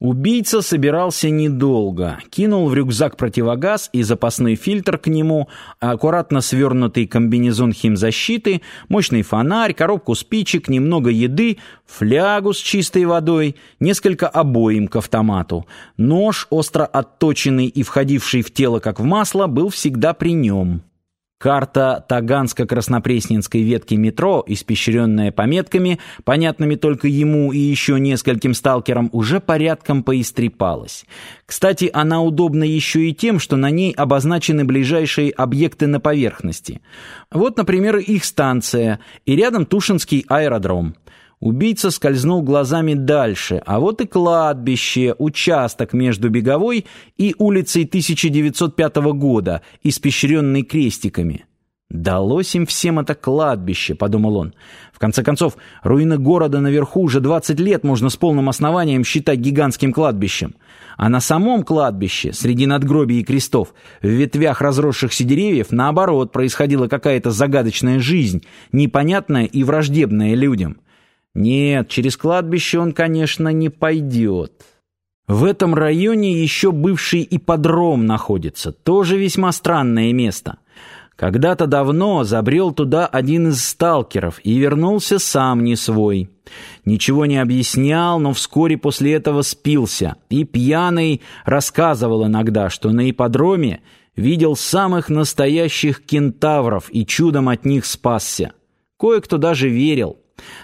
Убийца собирался недолго. Кинул в рюкзак противогаз и запасной фильтр к нему, аккуратно свернутый комбинезон химзащиты, мощный фонарь, коробку спичек, немного еды, флягу с чистой водой, несколько обоим к автомату. Нож, остро отточенный и входивший в тело как в масло, был всегда при нем. Карта Таганско-Краснопресненской ветки метро, испещренная пометками, понятными только ему и еще нескольким сталкерам, уже порядком поистрепалась. Кстати, она удобна еще и тем, что на ней обозначены ближайшие объекты на поверхности. Вот, например, их станция и рядом Тушинский аэродром. Убийца скользнул глазами дальше, а вот и кладбище, участок между Беговой и улицей 1905 года, испещренный крестиками. «Далось им всем это кладбище», — подумал он. «В конце концов, руины города наверху уже 20 лет можно с полным основанием считать гигантским кладбищем. А на самом кладбище, среди надгробий и крестов, в ветвях разросшихся деревьев, наоборот, происходила какая-то загадочная жизнь, непонятная и враждебная людям». Нет, через кладбище он, конечно, не пойдет. В этом районе еще бывший ипподром находится, тоже весьма странное место. Когда-то давно забрел туда один из сталкеров и вернулся сам не свой. Ничего не объяснял, но вскоре после этого спился. И пьяный рассказывал иногда, что на ипподроме видел самых настоящих кентавров и чудом от них спасся. Кое-кто даже верил.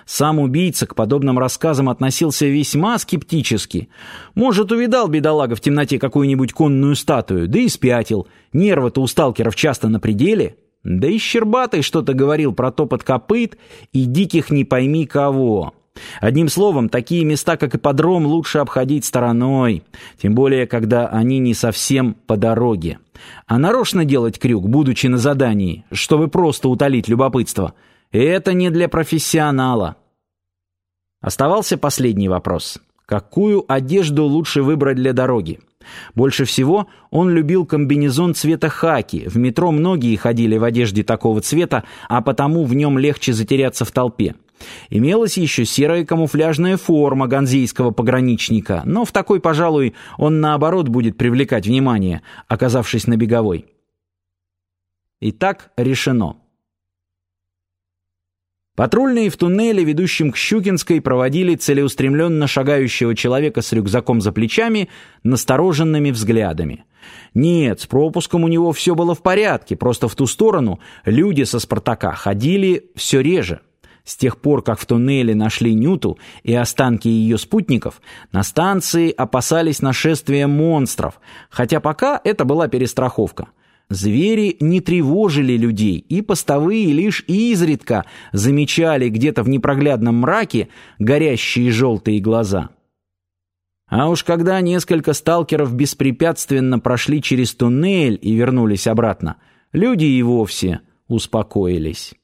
Сам убийца к подобным рассказам относился весьма скептически. Может, увидал бедолага в темноте какую-нибудь конную статую, да и спятил. Нервы-то у сталкеров часто на пределе. Да и Щербатый что-то говорил про топот копыт и диких не пойми кого. Одним словом, такие места, как ипподром, лучше обходить стороной, тем более, когда они не совсем по дороге. А нарочно делать крюк, будучи на задании, чтобы просто утолить любопытство – это не для профессионала. Оставался последний вопрос. Какую одежду лучше выбрать для дороги? Больше всего он любил комбинезон цвета хаки. В метро многие ходили в одежде такого цвета, а потому в нем легче затеряться в толпе. Имелась еще серая камуфляжная форма ганзейского пограничника, но в такой, пожалуй, он наоборот будет привлекать внимание, оказавшись на беговой. Итак, решено. Патрульные в туннеле, ведущем к Щукинской, проводили целеустремленно шагающего человека с рюкзаком за плечами настороженными взглядами. Нет, с пропуском у него все было в порядке, просто в ту сторону люди со «Спартака» ходили все реже. С тех пор, как в туннеле нашли Нюту и останки ее спутников, на станции опасались нашествия монстров, хотя пока это была перестраховка – Звери не тревожили людей, и постовые лишь изредка замечали где-то в непроглядном мраке горящие желтые глаза. А уж когда несколько сталкеров беспрепятственно прошли через туннель и вернулись обратно, люди и вовсе успокоились.